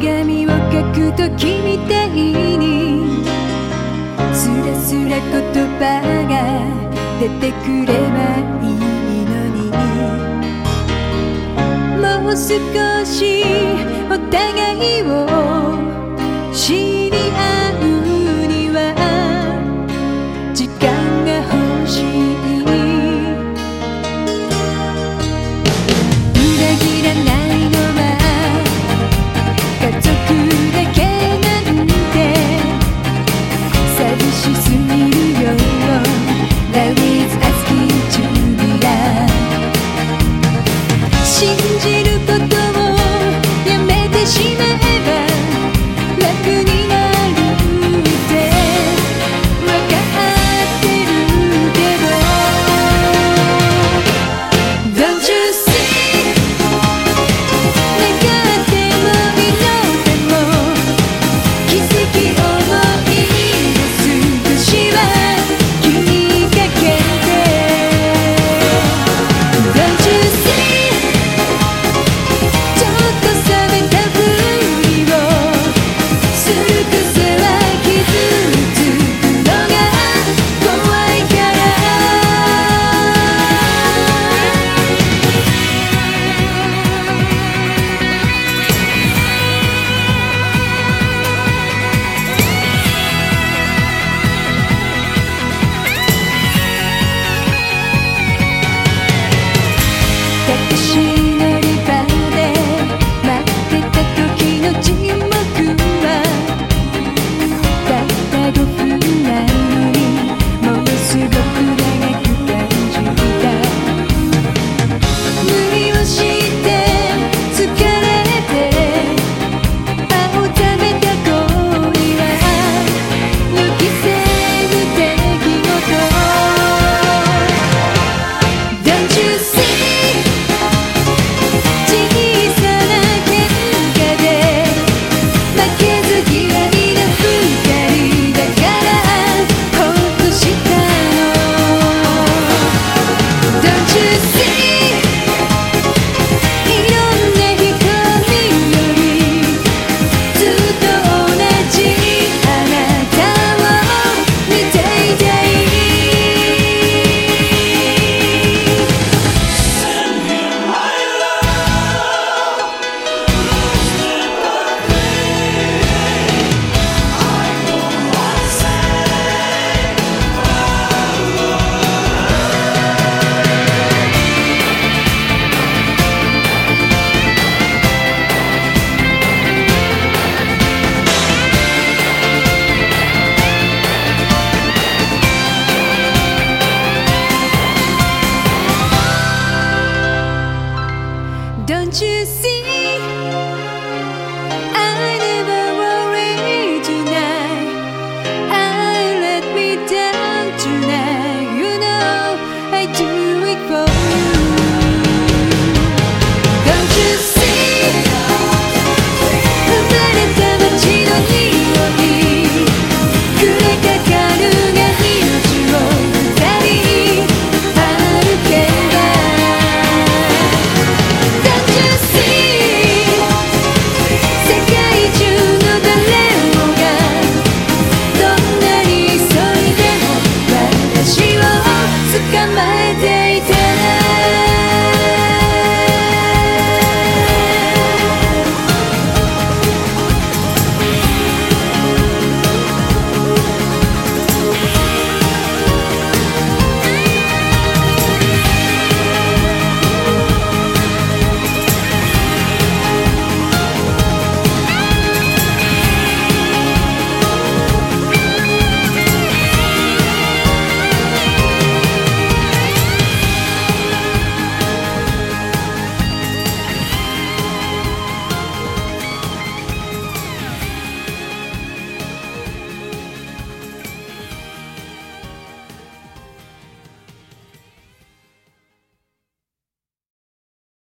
鏡を描くときみたいにすらすら言葉が出てくればいいのにもう少しお互いを